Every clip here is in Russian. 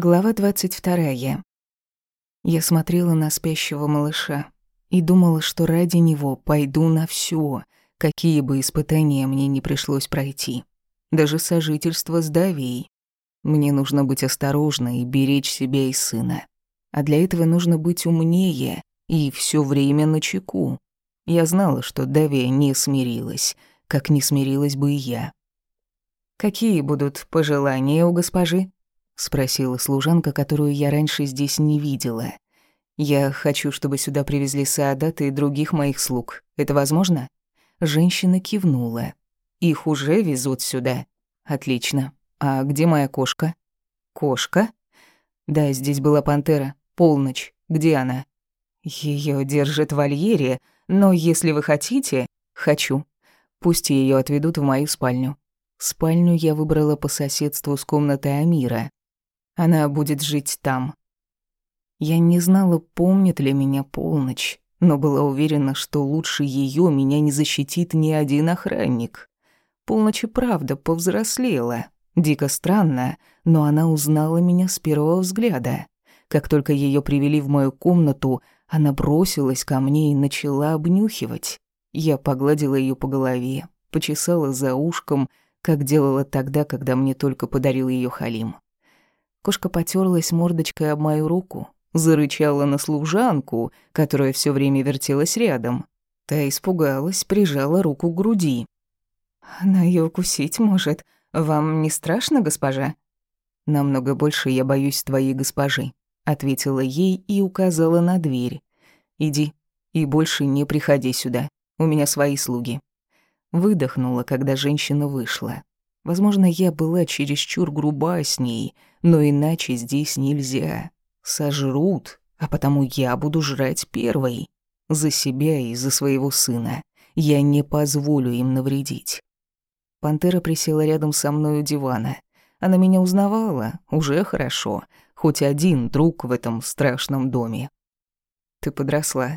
Глава 22. Я смотрела на спящего малыша и думала, что ради него пойду на все, какие бы испытания мне не пришлось пройти. Даже сожительство с Давией. Мне нужно быть осторожной и беречь себя и сына. А для этого нужно быть умнее и все время на чеку. Я знала, что Давия не смирилась, как не смирилась бы и я. «Какие будут пожелания у госпожи?» Спросила служанка, которую я раньше здесь не видела. Я хочу, чтобы сюда привезли Саадата и других моих слуг. Это возможно? Женщина кивнула. Их уже везут сюда. Отлично. А где моя кошка? Кошка? Да, здесь была пантера. Полночь. Где она? Ее держат в вольере, но если вы хотите, хочу. Пусть ее отведут в мою спальню. Спальню я выбрала по соседству с комнатой Амира. Она будет жить там. Я не знала, помнит ли меня полночь, но была уверена, что лучше ее меня не защитит ни один охранник. Полночь и правда повзрослела. Дико странно, но она узнала меня с первого взгляда. Как только ее привели в мою комнату, она бросилась ко мне и начала обнюхивать. Я погладила ее по голове, почесала за ушком, как делала тогда, когда мне только подарил ее Халим. Кошка потерлась мордочкой об мою руку, зарычала на служанку, которая все время вертелась рядом. Та испугалась, прижала руку к груди. «Она ее укусить может. Вам не страшно, госпожа?» «Намного больше я боюсь твоей госпожи», — ответила ей и указала на дверь. «Иди и больше не приходи сюда. У меня свои слуги». Выдохнула, когда женщина вышла. Возможно, я была чересчур груба с ней, но иначе здесь нельзя. Сожрут, а потому я буду жрать первой. За себя и за своего сына. Я не позволю им навредить. Пантера присела рядом со мной у дивана. Она меня узнавала, уже хорошо. Хоть один друг в этом страшном доме. Ты подросла.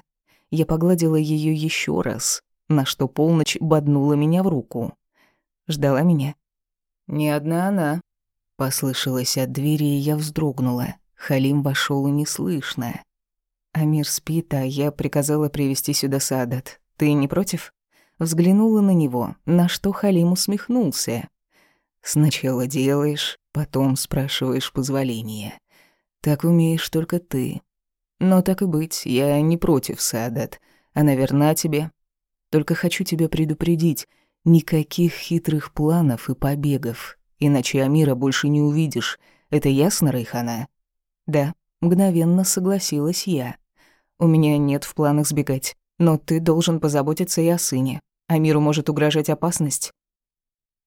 Я погладила ее еще раз, на что полночь боднула меня в руку. Ждала меня. «Не одна она», — послышалось от двери, и я вздрогнула. Халим вошел и неслышно. «Амир спит, а я приказала привести сюда Садат. Ты не против?» Взглянула на него, на что Халим усмехнулся. «Сначала делаешь, потом спрашиваешь позволения. Так умеешь только ты. Но так и быть, я не против Садат. Она верна тебе. Только хочу тебя предупредить, Никаких хитрых планов и побегов, иначе Амира больше не увидишь. Это ясно, Райхана? Да, мгновенно согласилась я. У меня нет в планах сбегать, но ты должен позаботиться и о сыне. Амиру может угрожать опасность.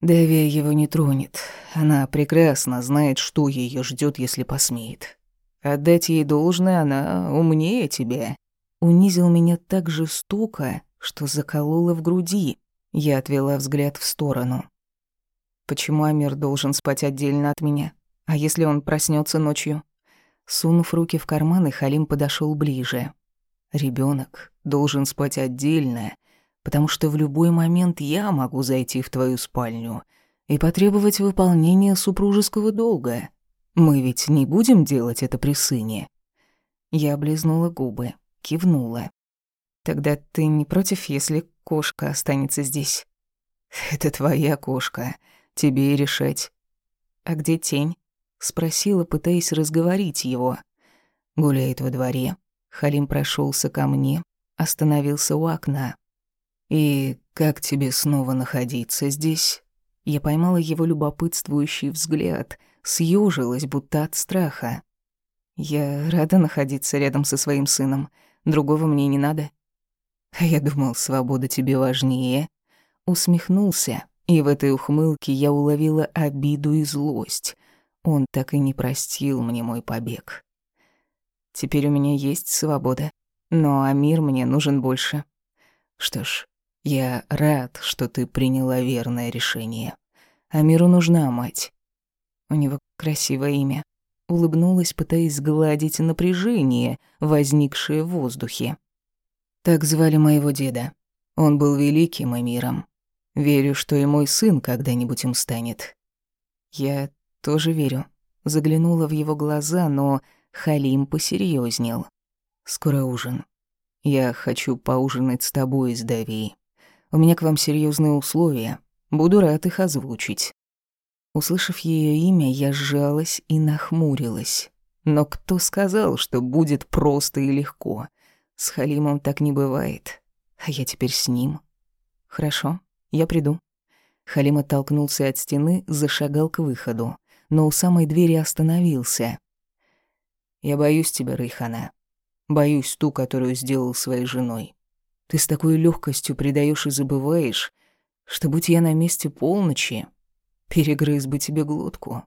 Давия его не тронет. Она прекрасно знает, что ее ждет, если посмеет. Отдать ей должное, она умнее тебя. Унизил меня так жестоко, что заколола в груди. Я отвела взгляд в сторону. Почему Амир должен спать отдельно от меня? А если он проснется ночью? Сунув руки в карманы, Халим подошел ближе. Ребенок должен спать отдельно, потому что в любой момент я могу зайти в твою спальню и потребовать выполнения супружеского долга. Мы ведь не будем делать это при сыне. Я облизнула губы, кивнула. Тогда ты не против, если кошка останется здесь? Это твоя кошка, тебе и решать. А где тень? Спросила, пытаясь разговорить его. Гуляет во дворе. Халим прошелся ко мне, остановился у окна. «И как тебе снова находиться здесь?» Я поймала его любопытствующий взгляд, съежилась, будто от страха. «Я рада находиться рядом со своим сыном. Другого мне не надо. А я думал, свобода тебе важнее. Усмехнулся, и в этой ухмылке я уловила обиду и злость. Он так и не простил мне мой побег. Теперь у меня есть свобода, но Амир мне нужен больше. Что ж, я рад, что ты приняла верное решение. Амиру нужна мать. У него красивое имя. Улыбнулась, пытаясь сгладить напряжение, возникшее в воздухе. Так звали моего деда. Он был великим эмиром. Верю, что и мой сын когда-нибудь им станет. Я тоже верю. Заглянула в его глаза, но Халим посерьезнел. «Скоро ужин. Я хочу поужинать с тобой, с Дави. У меня к вам серьезные условия. Буду рад их озвучить». Услышав ее имя, я сжалась и нахмурилась. Но кто сказал, что будет просто и легко? С Халимом так не бывает. А я теперь с ним. Хорошо, я приду. Халим оттолкнулся от стены, зашагал к выходу, но у самой двери остановился. «Я боюсь тебя, Рейхана. Боюсь ту, которую сделал своей женой. Ты с такой легкостью предаешь и забываешь, что, будь я на месте полночи, перегрыз бы тебе глотку.